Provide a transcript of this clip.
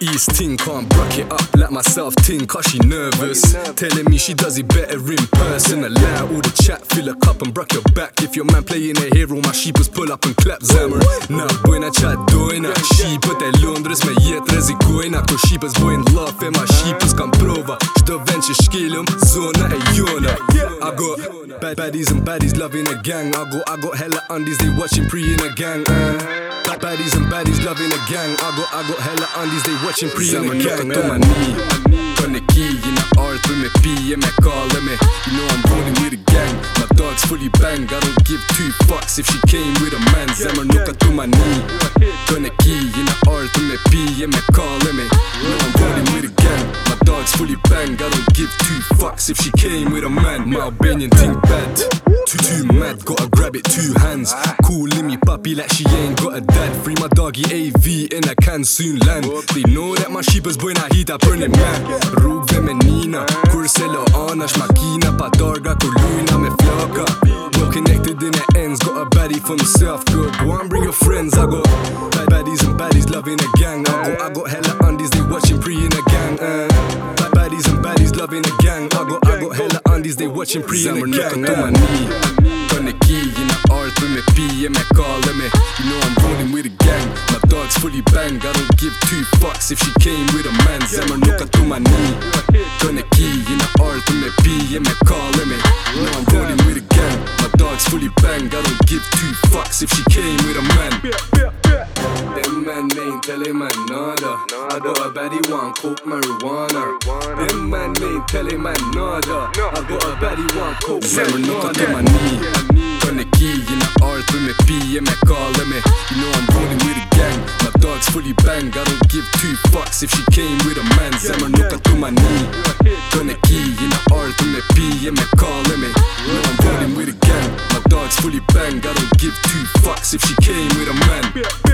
East ting can't brook it up, let myself ting cause she nervous. Telling me she does it better in person. Allow all the chat, fill a cup and broke your back. If your man playing a hero, my sheepers pull up and clap zammer. Na bojna qa dojna, shqipët e Londrës me jetë rezikojna. Ko shqipës bojnë love e ma shqipës kam prova. Çdo vend që zona e jona. I got bad baddies and baddies loving a gang. I got I got hella undies, they watching pre in a gang. Uh. Bad baddies and baddies loving a gang. I got I got hella undies, they watching pre in a gang. My knee. Gonna key in the art with me P and me calling me. Fully bang. I don't give two fucks if she came with a man. To my knee. Turn a key in the art with me P and me calling me. Know I'm rolling with a gang. My dog's fully bang. I don't give two fucks if she came with a man. My Albanian thing bad. Too too mad, gotta grab it two hands. Cooling me puppy like she ain't got a dad. Free my doggy AV and I can soon land. They know that my sheep is boy na hita një man. Rrugve me nina, kur se lo anash makina pa lujna me flaka. Connected in the ends, got a baddie for myself. Good, go on bring your friends. I got bad baddies and baddies loving a gang. I got I got hella undies, they watching pre in a gang. Uh. Bad baddies and baddies loving a gang. I got I got hella undies, they watching pre in a gang. Uh. my knee. Gonna key in the art with me P and me calling me. You know I'm rolling with a gang. My dog's fully bang. I don't give two fucks if she came with a man. Zemmer nuka to my knee. Gonna key in the art with me P and me calling me. You know I'm rolling with a gang. My dog's fully bang. I don't give two fucks if she came with a man. Them man ain't telling man nada. I got a baddie want coke marijuana. Them man ain't telling man nada. I got a baddie want coke nuka to my knee. Gonna key in the art with me P and me calling me. You know I'm rolling with a gang. My dog's fully bang. I don't give two fucks if she came with a man. Zemmer nuka to my knee. Gonna key in the art with me P and me calling me. Fully bang. I don't give two fucks if she came with a man.